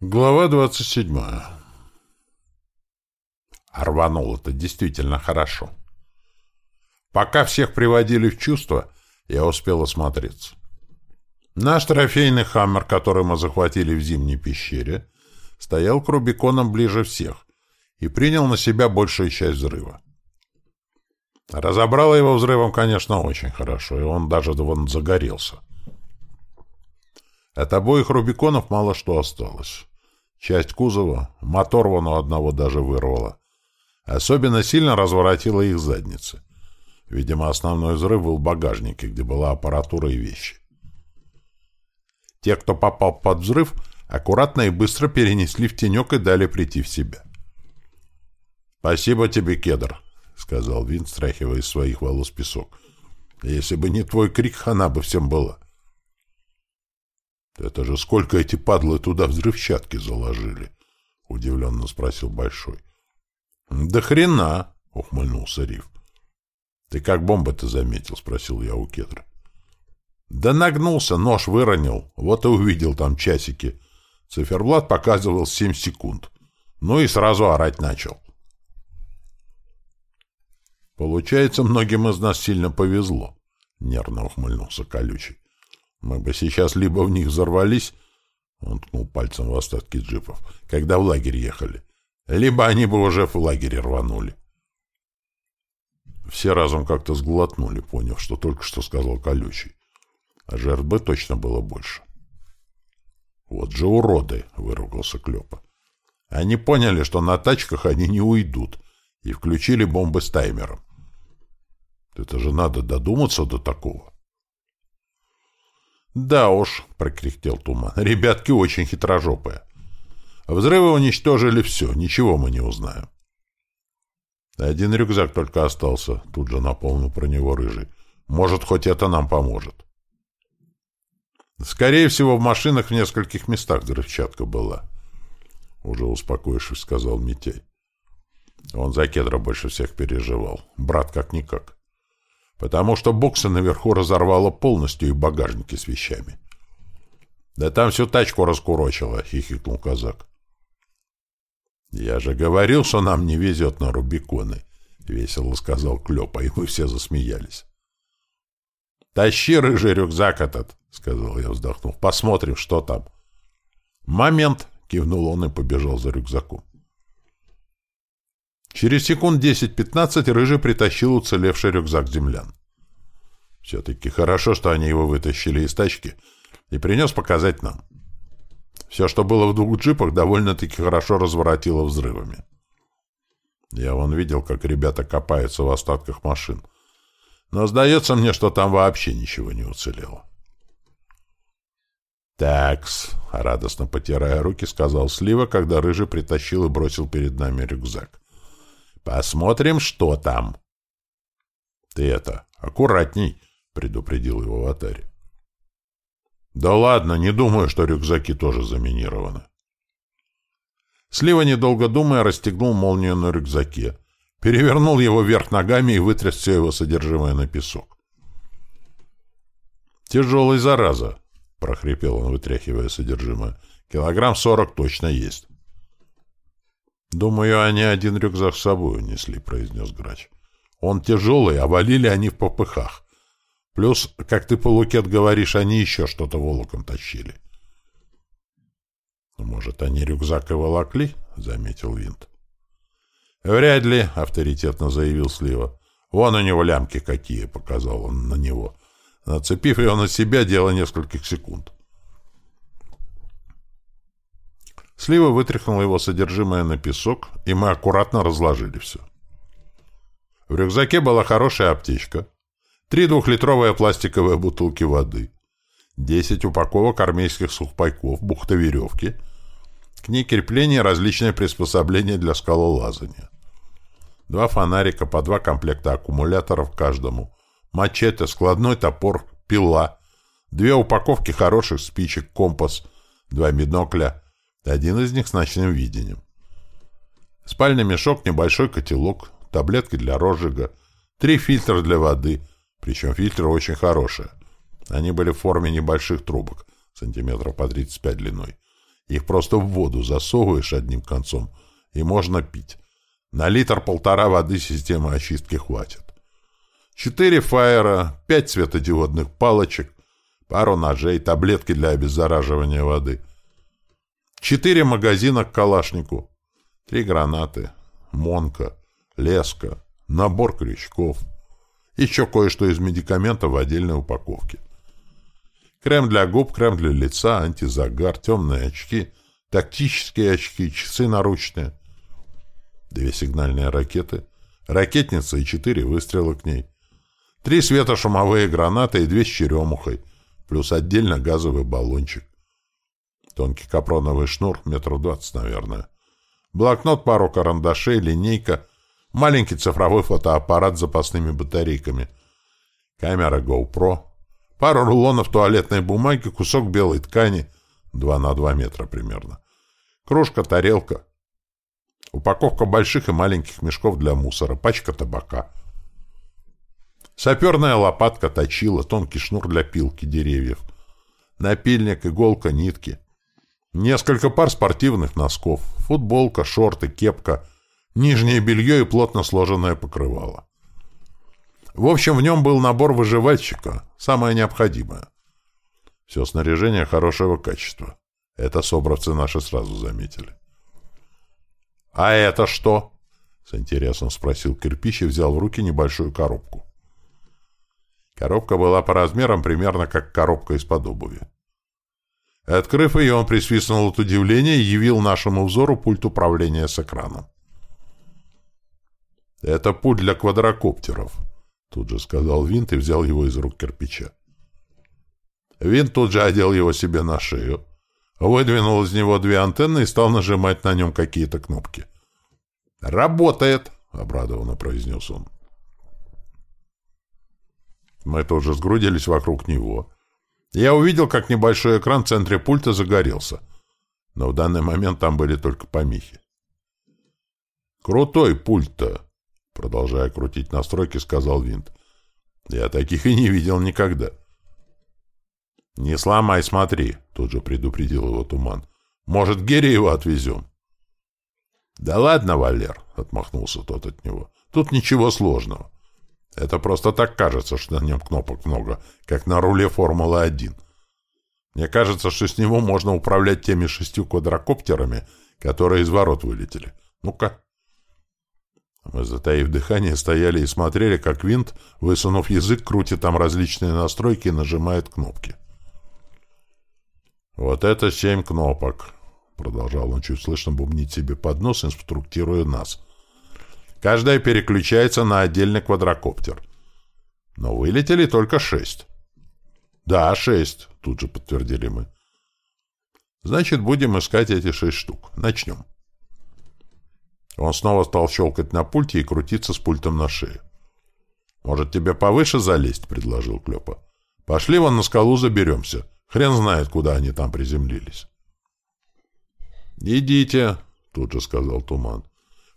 Глава двадцать седьмая. Рванул-то действительно хорошо. Пока всех приводили в чувство, я успел осмотреться. Наш трофейный «Хаммер», который мы захватили в зимней пещере, стоял к Рубиконам ближе всех и принял на себя большую часть взрыва. Разобрало его взрывом, конечно, очень хорошо, и он даже вон загорелся. От обоих Рубиконов мало что осталось. Часть кузова, мотор вон у одного даже вырвало. Особенно сильно разворотило их задницы. Видимо, основной взрыв был в багажнике, где была аппаратура и вещи. Те, кто попал под взрыв, аккуратно и быстро перенесли в тенек и дали прийти в себя. «Спасибо тебе, Кедр», — сказал Вин, стряхивая из своих волос песок. «Если бы не твой крик, хана бы всем была». «Это же сколько эти падлы туда взрывчатки заложили?» — удивленно спросил Большой. «Да хрена!» — ухмыльнулся Риф. «Ты как бомба-то заметил?» — спросил я у Кетра. «Да нагнулся, нож выронил. Вот и увидел там часики. Циферблат показывал семь секунд. Ну и сразу орать начал». «Получается, многим из нас сильно повезло», — нервно ухмыльнулся Колючий. Мы бы сейчас либо в них взорвались, он ткнул пальцем в остатки джипов, когда в лагерь ехали, либо они бы уже в лагере рванули. Все разом как-то сглотнули, поняв, что только что сказал колючий. А жертв бы точно было больше. «Вот же уроды!» — выругался Клёпа. «Они поняли, что на тачках они не уйдут, и включили бомбы с таймером. Это же надо додуматься до такого». «Да уж», — прокряхтел Туман, — «ребятки очень хитрожопые. Взрывы уничтожили все, ничего мы не узнаем». «Один рюкзак только остался», — тут же наполнил про него Рыжий. «Может, хоть это нам поможет». «Скорее всего, в машинах в нескольких местах взрывчатка была», — уже успокоившись, сказал Митяй. Он за кедра больше всех переживал. Брат как-никак потому что боксы наверху разорвало полностью и багажники с вещами. «Да там всю тачку раскурочило», — хихикнул казак. «Я же говорил, что нам не везет на Рубиконы», — весело сказал Клёпа, и мы все засмеялись. «Тащи рыжий рюкзак этот», — сказал я, вздохнув. «Посмотрим, что там». «Момент», — кивнул он и побежал за рюкзаком. Через секунд 10-15 Рыжий притащил уцелевший рюкзак землян. Все-таки хорошо, что они его вытащили из тачки и принес показать нам. Все, что было в двух джипах, довольно-таки хорошо разворотило взрывами. Я вон видел, как ребята копаются в остатках машин. Но сдается мне, что там вообще ничего не уцелело. «Такс», — радостно потирая руки, сказал Слива, когда Рыжий притащил и бросил перед нами рюкзак. Посмотрим, что там. — Ты это, аккуратней, — предупредил его Ватарь. — Да ладно, не думаю, что рюкзаки тоже заминированы. Слива, недолго думая, расстегнул молнию на рюкзаке, перевернул его вверх ногами и вытряс все его содержимое на песок. «Тяжелый, зараза!» — прохрипел он, вытряхивая содержимое. «Килограмм сорок точно есть». «Думаю, они один рюкзак с собой унесли», — произнес грач. «Он тяжелый, а валили они в попыхах. Плюс, как ты, Полукет, говоришь, они еще что-то волоком тащили». «Ну, «Может, они рюкзак и волокли?» — заметил Винт. «Вряд ли», — авторитетно заявил Слива. «Вон у него лямки какие», — показал он на него. Нацепив его на себя, дело нескольких секунд. Слива вытряхнула его содержимое на песок, и мы аккуратно разложили все. В рюкзаке была хорошая аптечка, три двухлитровые пластиковые бутылки воды, десять упаковок армейских сухпайков, бухта-веревки, к ней крепления различные приспособления для скалолазания, два фонарика по два комплекта аккумуляторов каждому, мачете, складной топор, пила, две упаковки хороших спичек, компас, два бинокля — один из них с ночным видением. Спальный мешок, небольшой котелок, таблетки для розжига, три фильтра для воды, причем фильтры очень хорошие. Они были в форме небольших трубок, сантиметров по 35 длиной, Их просто в воду засовываешь одним концом, и можно пить. На литр-полтора воды системы очистки хватит. Четыре фаера, пять светодиодных палочек, пару ножей, таблетки для обеззараживания воды. Четыре магазина к калашнику, три гранаты, монка, леска, набор крючков. Еще кое-что из медикаментов в отдельной упаковке. Крем для губ, крем для лица, антизагар, темные очки, тактические очки, часы наручные. Две сигнальные ракеты, ракетница и четыре выстрела к ней. Три светошумовые гранаты и две с черемухой, плюс отдельно газовый баллончик. Тонкий капроновый шнур, метров двадцать, наверное. Блокнот, пару карандашей, линейка, маленький цифровой фотоаппарат с запасными батарейками, камера GoPro, пару рулонов туалетной бумаги, кусок белой ткани, 2 на 2 метра примерно, кружка, тарелка, упаковка больших и маленьких мешков для мусора, пачка табака, саперная лопатка, точила, тонкий шнур для пилки деревьев, напильник, иголка, нитки, несколько пар спортивных носков, футболка, шорты, кепка, нижнее белье и плотно сложенное покрывало. В общем, в нем был набор выживальщика, самое необходимое. Все снаряжение хорошего качества. Это собравцы наши сразу заметили. — А это что? — с интересом спросил кирпич и взял в руки небольшую коробку. Коробка была по размерам примерно как коробка из-под обуви. Открыв ее, он присвистнул от удивления и явил нашему взору пульт управления с экраном. «Это пульт для квадрокоптеров», Тут же сказал Винт и взял его из рук кирпича. Винт тут же одел его себе на шею, выдвинул из него две антенны и стал нажимать на нем какие-то кнопки. «Работает!» — обрадованно произнес он. Мы тоже сгрудились вокруг него. Я увидел, как небольшой экран в центре пульта загорелся. Но в данный момент там были только помехи. «Крутой пульт-то!» Продолжая крутить настройки, сказал Винт. Я таких и не видел никогда. «Не сломай, смотри», — тут же предупредил его Туман. «Может, Герри его отвезем?» «Да ладно, Валер», — отмахнулся тот от него. «Тут ничего сложного. Это просто так кажется, что на нем кнопок много, как на руле Формулы-1. Мне кажется, что с него можно управлять теми шестью квадрокоптерами, которые из ворот вылетели. Ну-ка». Мы, затаив дыхание, стояли и смотрели, как винт, высунув язык, крутит там различные настройки и нажимает кнопки. «Вот это семь кнопок», — продолжал он чуть слышно бубнить себе под нос, инструктируя нас. «Каждая переключается на отдельный квадрокоптер. Но вылетели только шесть». «Да, шесть», — тут же подтвердили мы. «Значит, будем искать эти шесть штук. Начнем». Он снова стал щелкать на пульте и крутиться с пультом на шее. «Может, тебе повыше залезть?» — предложил Клёпа. «Пошли вон на скалу заберемся. Хрен знает, куда они там приземлились». «Идите», — тут же сказал Туман.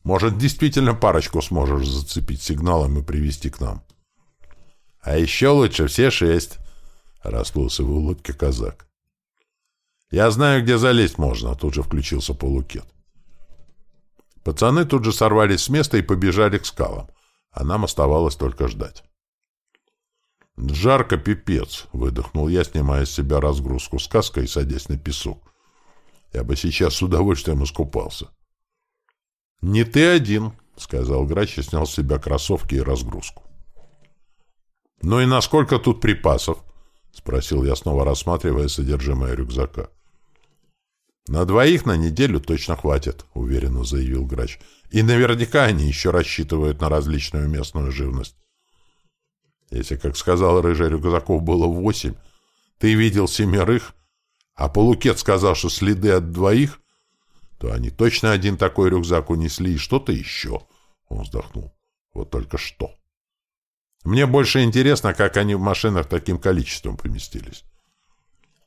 «Может, действительно парочку сможешь зацепить сигналом и привести к нам?» «А еще лучше все шесть», — расплылся в улыбке казак. «Я знаю, где залезть можно», — тут же включился полукет. Пацаны тут же сорвались с места и побежали к скалам, а нам оставалось только ждать. «Жарко, пипец!» — выдохнул я, снимая с себя разгрузку с каской и садясь на песок. «Я бы сейчас с удовольствием искупался». «Не ты один», — сказал грач и снял с себя кроссовки и разгрузку. «Ну и насколько тут припасов?» — спросил я, снова рассматривая содержимое рюкзака. «На двоих на неделю точно хватит», — уверенно заявил грач. «И наверняка они еще рассчитывают на различную местную живность. Если, как сказал Рыжий, рюкзаков было восемь, ты видел семерых, а Полукет сказал, что следы от двоих, то они точно один такой рюкзак унесли и что-то еще». Он вздохнул. «Вот только что». Мне больше интересно, как они в машинах таким количеством поместились.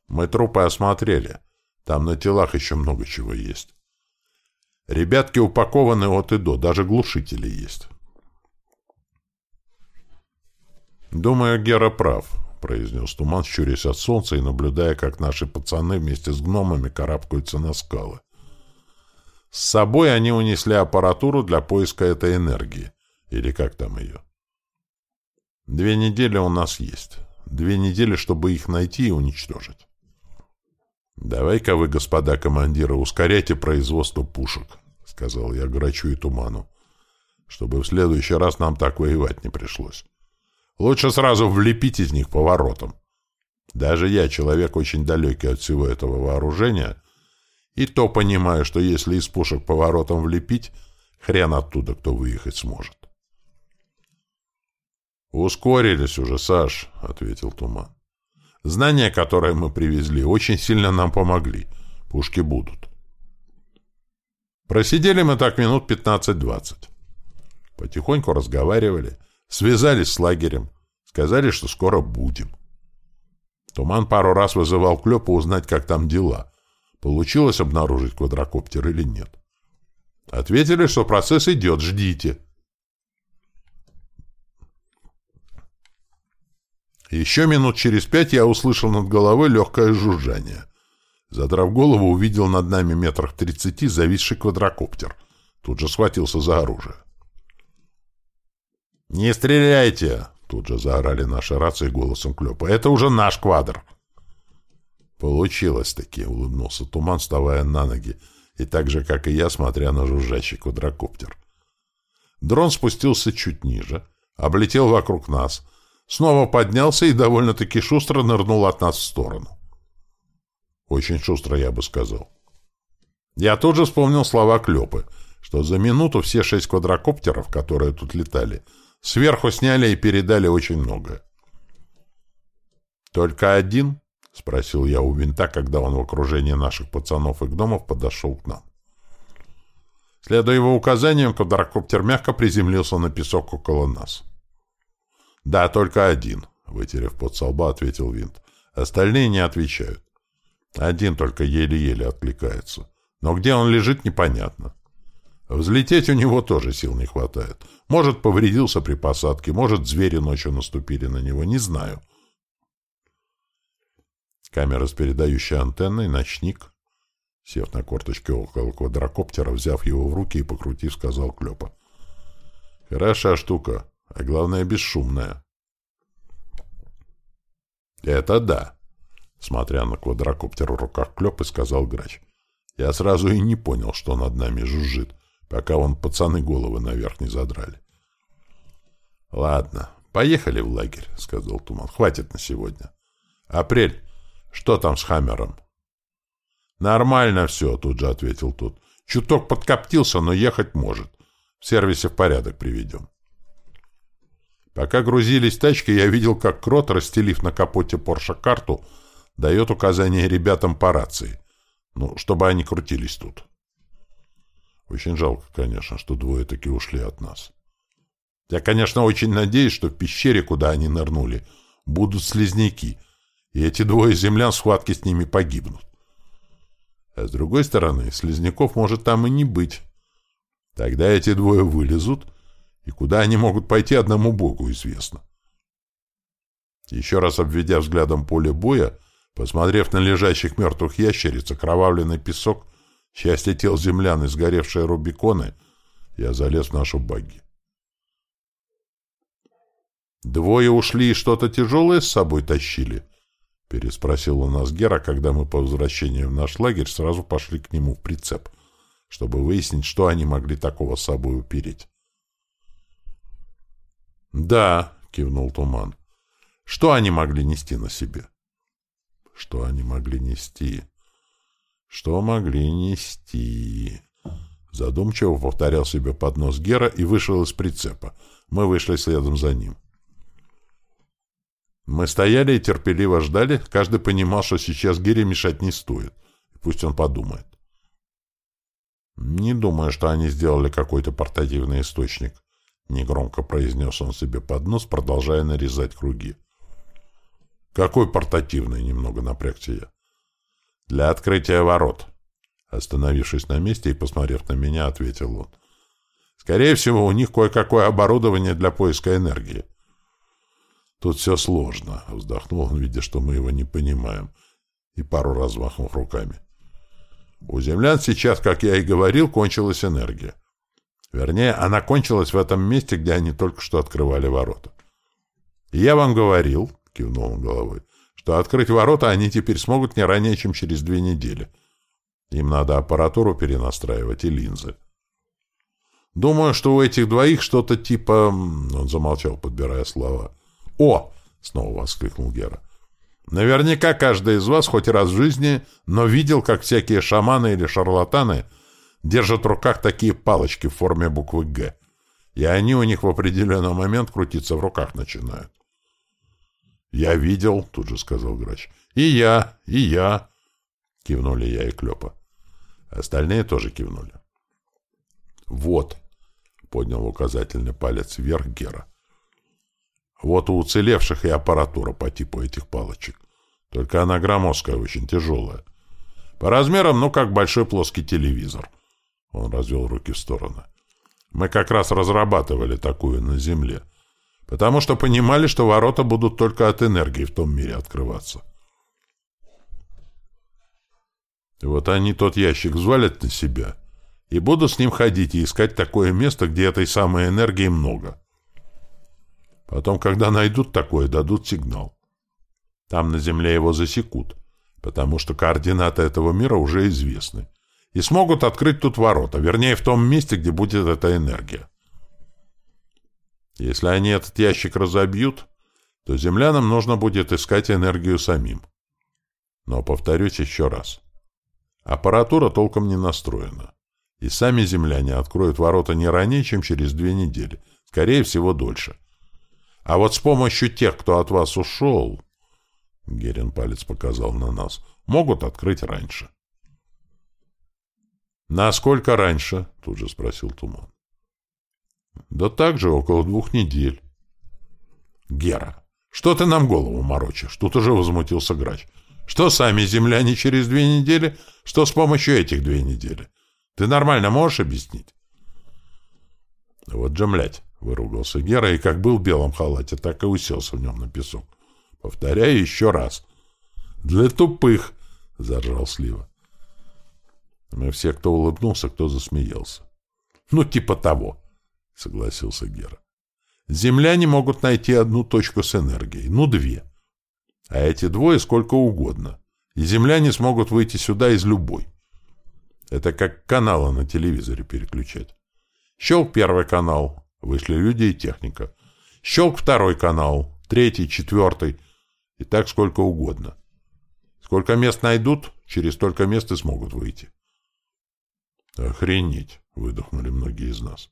Мы трупы осмотрели. Там на телах еще много чего есть. Ребятки упакованы от и до, даже глушители есть. Думаю, Гера прав, произнес туман, щурясь от солнца и наблюдая, как наши пацаны вместе с гномами карабкаются на скалы. С собой они унесли аппаратуру для поиска этой энергии. Или как там ее? Две недели у нас есть. Две недели, чтобы их найти и уничтожить. «Давай-ка вы, господа командиры, ускоряйте производство пушек», — сказал я Грачу и Туману, «чтобы в следующий раз нам так воевать не пришлось. Лучше сразу влепить из них поворотом. Даже я, человек очень далекий от всего этого вооружения, и то понимаю, что если из пушек поворотом влепить, хрен оттуда кто выехать сможет. «Ускорились уже, Саш», — ответил Туман. «Знания, которые мы привезли, очень сильно нам помогли. Пушки будут». Просидели мы так минут 15-20. Потихоньку разговаривали, связались с лагерем, сказали, что скоро будем. Туман пару раз вызывал Клёпа узнать, как там дела — Получилось обнаружить квадрокоптер или нет? Ответили, что процесс идет, ждите. Еще минут через пять я услышал над головой легкое жужжание. Задрав голову, увидел над нами метрах тридцати зависший квадрокоптер. Тут же схватился за оружие. «Не стреляйте!» — тут же заорали наши рации голосом Клёпа. «Это уже наш квадр!» «Получилось-таки», — улыбнулся Туман, вставая на ноги, и так же, как и я, смотря на жужжащий квадрокоптер. Дрон спустился чуть ниже, облетел вокруг нас, снова поднялся и довольно-таки шустро нырнул от нас в сторону. Очень шустро, я бы сказал. Я тут же вспомнил слова Клёпы, что за минуту все шесть квадрокоптеров, которые тут летали, сверху сняли и передали очень многое. Только один — спросил я у винта, когда он в окружении наших пацанов и гномов подошел к нам. Следуя его указаниям, квадрокоптер мягко приземлился на песок около нас. «Да, только один», — вытерев под со лба, ответил винт. «Остальные не отвечают. Один только еле-еле откликается. Но где он лежит, непонятно. Взлететь у него тоже сил не хватает. Может, повредился при посадке, может, звери ночью наступили на него, не знаю». Камера с передающей антенной, ночник. Сев на корточке около квадрокоптера, взяв его в руки и покрутив, сказал Клёпа. Хорошая штука, а главное, бесшумная. Это да. Смотря на квадрокоптер в руках Клёпы, сказал Грач. Я сразу и не понял, что над нами жужжит, пока вон пацаны головы наверх не задрали. Ладно, поехали в лагерь, сказал Туман. Хватит на сегодня. Апрель, что там с Хаммером? Нормально все, тут же ответил тот. Чуток подкоптился, но ехать может. В сервисе в порядок приведем. Пока грузились тачки, я видел, как Крот, расстелив на капоте Порша карту, дает указания ребятам по рации. Ну, чтобы они крутились тут. Очень жалко, конечно, что двое таки ушли от нас. Я, конечно, очень надеюсь, что в пещере, куда они нырнули, будут слизняки — и эти двое землян в схватке с ними погибнут. А с другой стороны, слизняков может там и не быть. Тогда эти двое вылезут, и куда они могут пойти, одному богу известно. Еще раз обведя взглядом поле боя, посмотрев на лежащих мертвых ящериц, окровавленный песок, счастье тел землян и сгоревшие рубиконы, я залез в нашу багги. Двое ушли и что-то тяжелое с собой тащили —— переспросил у нас Гера, когда мы по возвращению в наш лагерь сразу пошли к нему в прицеп, чтобы выяснить, что они могли такого с собой упереть. «Да», — кивнул Туман. «Что они могли нести на себе?» «Что они могли нести?» «Что могли нести?» Задумчиво повторял себе под нос Гера и вышел из прицепа. Мы вышли следом за ним. Мы стояли и терпеливо ждали, каждый понимал, что сейчас Гире мешать не стоит. Пусть он подумает. «Не думаю, что они сделали какой-то портативный источник», — негромко произнес он себе под нос, продолжая нарезать круги. «Какой портативный?» — немного напрягся я. «Для открытия ворот», — остановившись на месте и посмотрев на меня, ответил он. «Скорее всего, у них кое-какое оборудование для поиска энергии. Тут все сложно, — вздохнул он, видя, что мы его не понимаем, и пару раз махнув руками. У землян сейчас, как я и говорил, кончилась энергия. Вернее, она кончилась в этом месте, где они только что открывали ворота. И я вам говорил, — кивнул он головой, — что открыть ворота они теперь смогут не ранее, чем через две недели. Им надо аппаратуру перенастраивать и линзы. Думаю, что у этих двоих что-то типа... Он замолчал, подбирая слова. «О!» — снова воскликнул Гера. «Наверняка каждый из вас хоть раз в жизни, но видел, как всякие шаманы или шарлатаны держат в руках такие палочки в форме буквы «Г», и они у них в определенный момент крутиться в руках начинают. «Я видел», — тут же сказал грач. «И я, и я», — кивнули я и Клёпа. Остальные тоже кивнули. «Вот», — поднял указательный палец вверх Гера. «Вот у уцелевших и аппаратура по типу этих палочек. Только она громоздкая, очень тяжелая. По размерам, ну, как большой плоский телевизор». Он развел руки в стороны. «Мы как раз разрабатывали такую на Земле» потому что понимали, что ворота будут только от энергии в том мире открываться. вот они тот ящик взвалят на себя и будут с ним ходить и искать такое место, где этой самой энергии много. Потом, когда найдут такое, дадут сигнал. Там на Земле его засекут, потому что координаты этого мира уже известны, и смогут открыть тут ворота, вернее, в том месте, где будет эта энергия. Если они этот ящик разобьют, то землянам нужно будет искать энергию самим. Но повторюсь еще раз. Аппаратура толком не настроена. И сами земляне откроют ворота не ранее, чем через две недели. Скорее всего, дольше. А вот с помощью тех, кто от вас ушел, Герин палец показал на нас, могут открыть раньше. «Насколько раньше?» — тут же спросил Туман. Да так же около двух недель. Гера, что ты нам голову морочишь? Тут уже возмутился грач. Что сами земляне через две недели, что с помощью этих две недели? Ты нормально можешь объяснить? Вот же, млядь, выругался Гера, и как был в белом халате, так и уселся в нем на песок. Повторяю еще раз. Для тупых, заржал Слива. Мы все, кто улыбнулся, кто засмеялся. Ну, типа того. — согласился Гера. «Земляне могут найти одну точку с энергией, ну, две. А эти двое сколько угодно. И земляне смогут выйти сюда из любой. Это как каналы на телевизоре переключать. Щелк первый канал, вышли люди и техника. Щелк второй канал, третий, четвертый. И так сколько угодно. Сколько мест найдут, через столько мест и смогут выйти. «Охренеть!» — выдохнули многие из нас.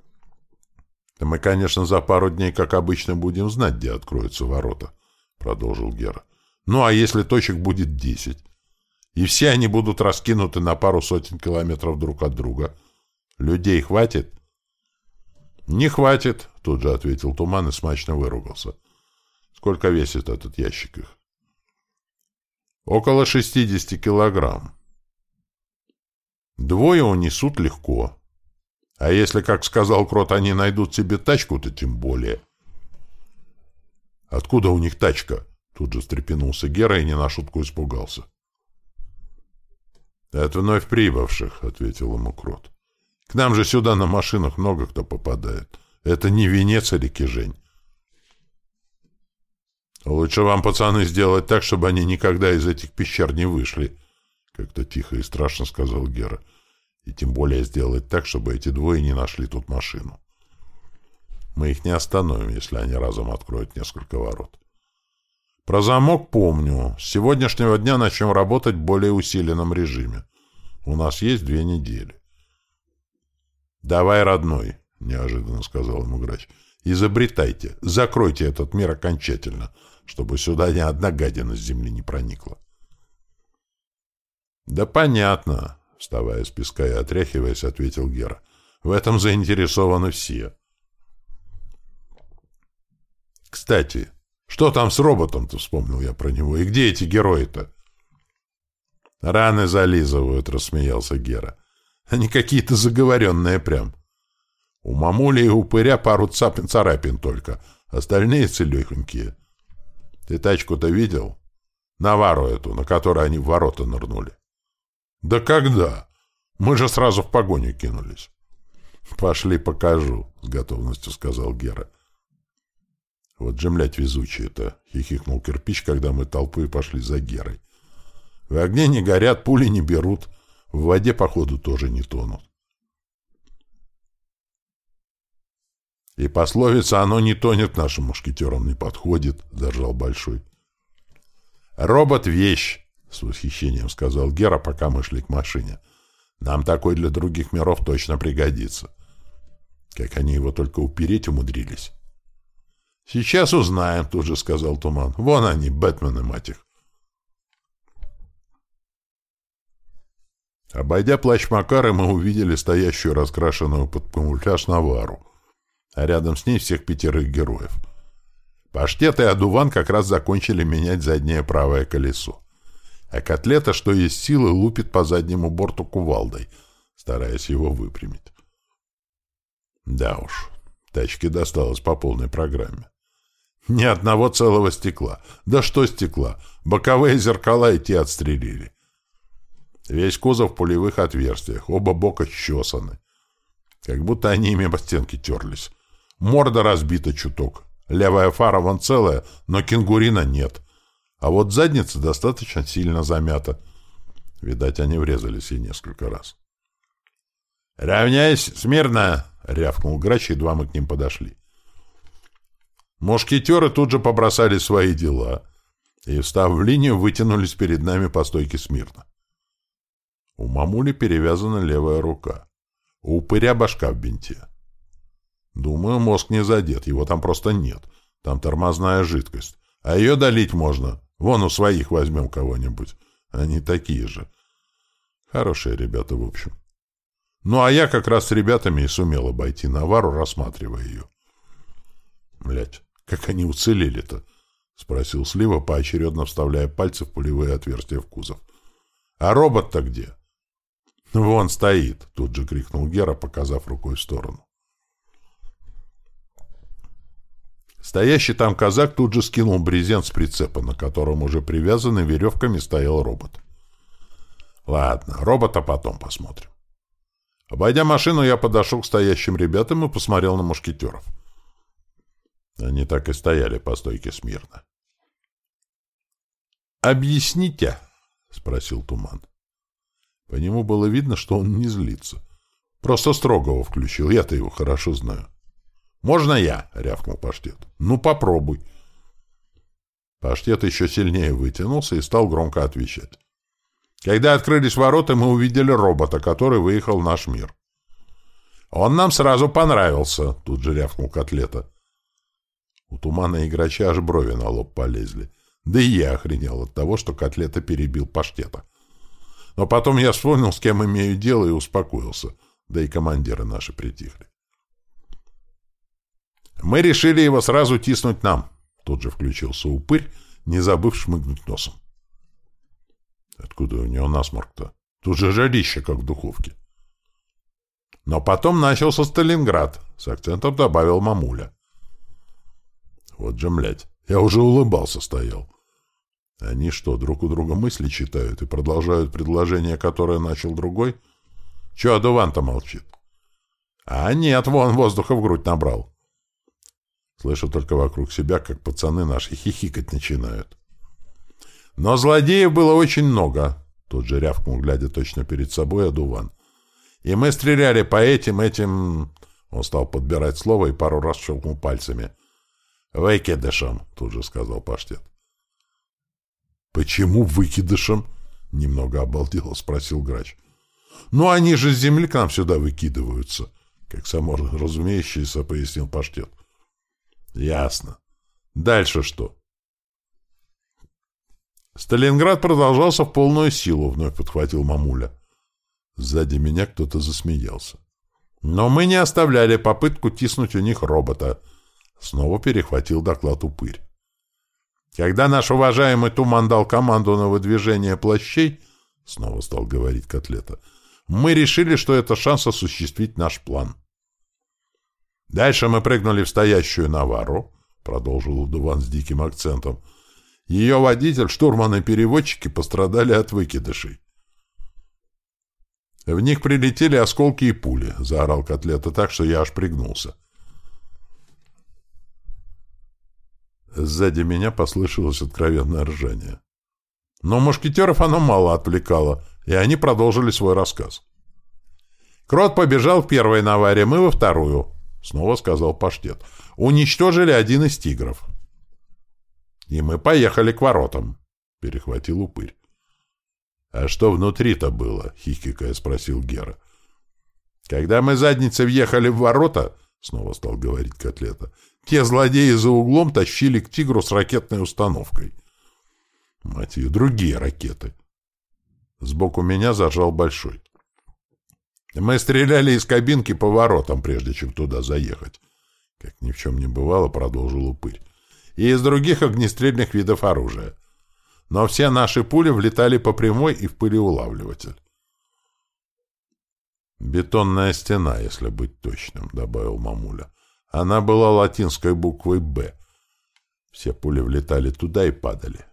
— Да мы, конечно, за пару дней, как обычно, будем знать, где откроются ворота, — продолжил Гера. — Ну, а если точек будет десять? И все они будут раскинуты на пару сотен километров друг от друга. Людей хватит? — Не хватит, — тут же ответил Туман и смачно выругался. — Сколько весит этот ящик их? — Около шестидесяти килограмм. Двое унесут легко. А если, как сказал Крот, они найдут себе тачку, то тем более. «Откуда у них тачка?» Тут же встрепенулся Гера и не на шутку испугался. «Это вновь прибывших», — ответил ему Крот. «К нам же сюда на машинах много кто попадает. Это не венец или кижень. Лучше вам, пацаны, сделать так, чтобы они никогда из этих пещер не вышли», — как-то тихо и страшно сказал Гера. И тем более сделать так, чтобы эти двое не нашли тут машину. Мы их не остановим, если они разом откроют несколько ворот. Про замок помню. С сегодняшнего дня начнем работать в более усиленном режиме. У нас есть две недели. «Давай, родной», — неожиданно сказал ему грач, — «изобретайте, закройте этот мир окончательно, чтобы сюда ни одна гадина с земли не проникла». «Да понятно. Вставая с песка и отряхиваясь, ответил Гера. В этом заинтересованы все. Кстати, что там с роботом-то, вспомнил я про него. И где эти герои-то? Раны зализывают, рассмеялся Гера. Они какие-то заговоренные прям. У мамули и упыря пару цапин царапин только, Остальные целехонькие. Ты тачку-то видел? Навару эту, на которой они в ворота нырнули. Да когда? Мы же сразу в погоню кинулись. Пошли покажу, с готовностью сказал Гера. Вот же, млядь, везучие-то, хихикнул кирпич, когда мы толпой пошли за Герой. В огне не горят, пули не берут, в воде, походу, тоже не тонут. И пословица «оно не тонет» нашим мушкетерам не подходит, — заржал Большой. «Робот — вещь», — с восхищением сказал Гера, пока мы шли к машине. «Нам такой для других миров точно пригодится». Как они его только упереть умудрились. «Сейчас узнаем», — тут же сказал Туман. «Вон они, Бэтмены, мать их». Обойдя плащ Макары, мы увидели стоящую раскрашенную под камуфляж Навару, а рядом с ней всех пятерых героев. Паштет и одуван как раз закончили менять заднее правое колесо. А котлета, что есть силы, лупит по заднему борту кувалдой, стараясь его выпрямить. Да уж, тачке досталось по полной программе. Ни одного целого стекла. Да что стекла? Боковые зеркала и те отстрелили. Весь кузов в пулевых отверстиях, оба бока счесаны. Как будто они ими по стенке терлись. Морда разбита чуток. Левая фара вон целая, но кенгурина нет. А вот задница достаточно сильно замята. Видать, они врезались ей несколько раз. «Равняйсь смирно!» — рявкнул грач, едва мы к ним подошли. Мушкетеры тут же побросали свои дела и, встав в линию, вытянулись перед нами по стойке смирно. У мамули перевязана левая рука. У упыря башка в бинте. Думаю, мозг не задет, его там просто нет. Там тормозная жидкость. А ее долить можно. Вон у своих возьмем кого-нибудь. Они такие же. Хорошие ребята, в общем. Ну, а я как раз с ребятами и сумел обойти Навару, рассматривая ее. Блять, как они уцелели-то? — спросил Слива, поочередно вставляя пальцы в пулевые отверстия в кузов. — А робот-то где? — Вон стоит, — тут же крикнул Гера, показав рукой в сторону. Стоящий там казак тут же скинул брезент с прицепа, на котором уже привязанный веревками стоял робот. Ладно, робота потом посмотрим. Обойдя машину, я подошел к стоящим ребятам и посмотрел на мушкетеров. Они так и стояли по стойке смирно. «Объясните?» — спросил Туман. По нему было видно, что он не злится. Просто строгого включил, я-то его хорошо знаю. «Можно я?» — рявкнул Паштет. «Ну, попробуй». Паштет еще сильнее вытянулся и стал громко отвечать. Когда открылись ворота, мы увидели робота, который выехал в наш мир. «Он нам сразу понравился», — тут же рявкнул котлета. У тумана и грача аж брови на лоб полезли. Да и я охренел от того, что котлета перебил паштета. Но потом я вспомнил, с кем имею дело, и успокоился. Да и командиры наши притихли. Мы решили его сразу тиснуть нам. Тут же включился упырь, не забыв шмыгнуть носом. Откуда у него насморк-то? Тут же жарище, как в духовке. Но потом начался Сталинград, с акцентом добавил мамуля. Вот же, млядь, я уже улыбался стоял. Они что, друг у друга мысли читают и продолжают предложение, которое начал другой? Че Адуван-то молчит? А нет, вон воздуха в грудь набрал. Слышу только вокруг себя, как пацаны наши хихикать начинают. Но злодеев было очень много, тут же рявкнул, глядя точно перед собой, одуван. И мы стреляли по этим, этим... Он стал подбирать слово и пару раз щелкнул пальцами. «Выкидышем», — тут же сказал паштет. «Почему выкидышем?» — немного обалдело спросил грач. «Ну, они же с земли к нам сюда выкидываются», — как само разумеющееся пояснил паштет. Ясно. Дальше что? Сталинград продолжался в полную силу, вновь подхватил мамуля. Сзади меня кто-то засмеялся. Но мы не оставляли попытку тиснуть у них робота. Снова перехватил доклад упырь. Когда наш уважаемый Туман дал команду на выдвижение плащей, снова стал говорить Котлета, мы решили, что это шанс осуществить наш план. Дальше мы прыгнули в стоящую Навару, продолжил Дуван с диким акцентом. Ее водитель, штурман и переводчики пострадали от выкидышей. В них прилетели осколки и пули, заорал котлета так, что я аж пригнулся. Сзади меня послышалось откровенное ржание. Но мушкетеров оно мало отвлекало, и они продолжили свой рассказ. Крот побежал в первой наваре, мы во вторую, — снова сказал паштет. Уничтожили один из тигров. И мы поехали к воротам, — перехватил упырь. — А что внутри-то было? — хихикая спросил Гера. — Когда мы задницей въехали в ворота, — снова стал говорить котлета, — те злодеи за углом тащили к тигру с ракетной установкой. Мать ее, другие ракеты. Сбоку меня зажал большой. Мы стреляли из кабинки по воротам, прежде чем туда заехать. Как ни в чем не бывало, продолжил упырь. И из других огнестрельных видов оружия. Но все наши пули влетали по прямой и в пылеулавливатель. «Бетонная стена, если быть точным», — добавил мамуля. Она была латинской буквой «Б». Все пули влетали туда и падали.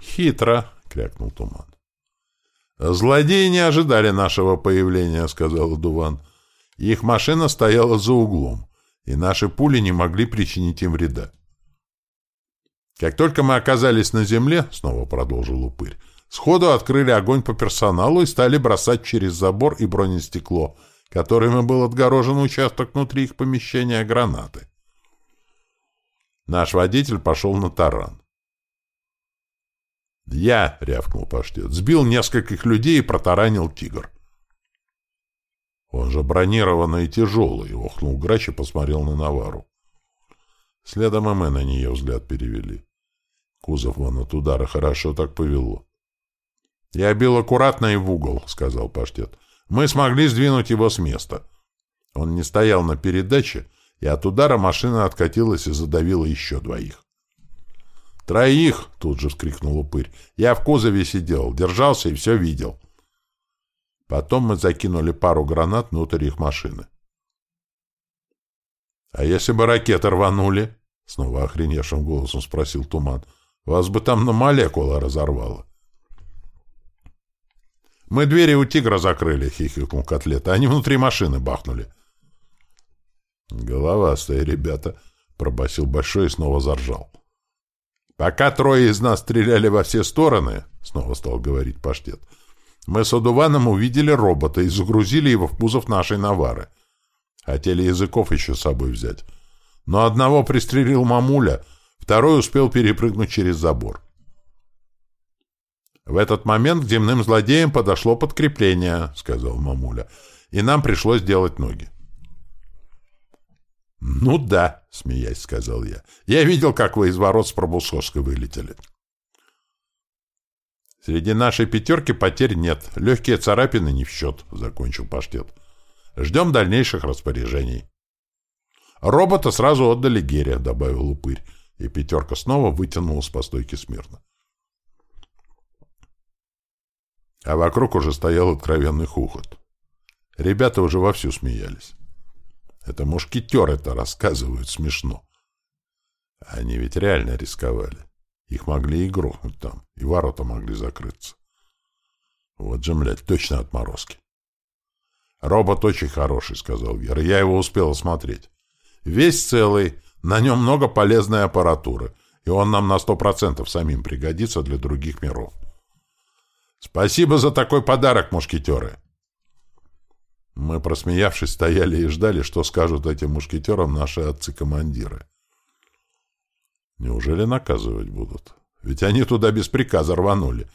«Хитро», — крякнул Туман. «Злодеи не ожидали нашего появления», — сказал Дуван. «Их машина стояла за углом, и наши пули не могли причинить им вреда». «Как только мы оказались на земле», — снова продолжил упырь, сходу открыли огонь по персоналу и стали бросать через забор и бронестекло, которым был отгорожен участок внутри их помещения гранаты. Наш водитель пошел на таран. «Я», — рявкнул паштет, — «сбил нескольких людей и протаранил тигр». «Он же бронированный и тяжелый», — охнул грач и посмотрел на Навару. Следом и мы на нее взгляд перевели. Кузов вон от удара хорошо так повело. «Я бил аккуратно и в угол», — сказал паштет. «Мы смогли сдвинуть его с места». Он не стоял на передаче, и от удара машина откатилась и задавила еще двоих. «Троих!» — тут же вскрикнул упырь. «Я в кузове сидел, держался и все видел». Потом мы закинули пару гранат внутрь их машины. «А если бы ракеты рванули?» — снова охреневшим голосом спросил Туман. «Вас бы там на молекулы разорвало». «Мы двери у тигра закрыли», — хихикнул котлета. «Они внутри машины бахнули». «Головастые ребята», — пробасил Большой и снова заржал. Пока трое из нас стреляли во все стороны, — снова стал говорить паштет, — мы с одуваном увидели робота и загрузили его в кузов нашей навары. Хотели языков еще с собой взять. Но одного пристрелил мамуля, второй успел перепрыгнуть через забор. В этот момент к земным злодеям подошло подкрепление, — сказал мамуля, — и нам пришлось делать ноги. «Ну да», — смеясь сказал я. «Я видел, как вы из ворот с Пробусовской вылетели». «Среди нашей пятерки потерь нет. Легкие царапины не в счет», — закончил паштет. «Ждем дальнейших распоряжений». «Робота сразу отдали Гере», — добавил упырь, и пятерка снова вытянулась по стойке смирно. А вокруг уже стоял откровенный хухот. Ребята уже вовсю смеялись. Это мушкетеры это рассказывают смешно. Они ведь реально рисковали. Их могли и грохнуть там, и ворота могли закрыться. Вот же, блядь, точно отморозки. «Робот очень хороший», — сказал Гер. «Я его успел осмотреть. Весь целый, на нем много полезной аппаратуры, и он нам на сто процентов самим пригодится для других миров». «Спасибо за такой подарок, мушкетеры!» Мы, просмеявшись, стояли и ждали, что скажут этим мушкетерам наши отцы-командиры. Неужели наказывать будут? Ведь они туда без приказа рванули.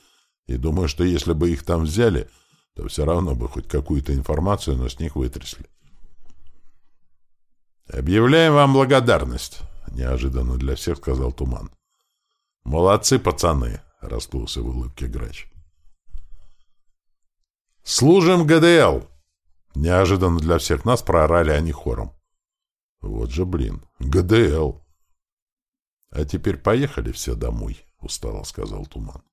И думаю, что если бы их там взяли, то все равно бы хоть какую-то информацию, но с них вытрясли. «Объявляем вам благодарность», — неожиданно для всех сказал Туман. «Молодцы, пацаны», — расплылся в улыбке грач. «Служим ГДЛ!» Неожиданно для всех нас проорали они хором. Вот же, блин, ГДЛ. А теперь поехали все домой, устало сказал Туман.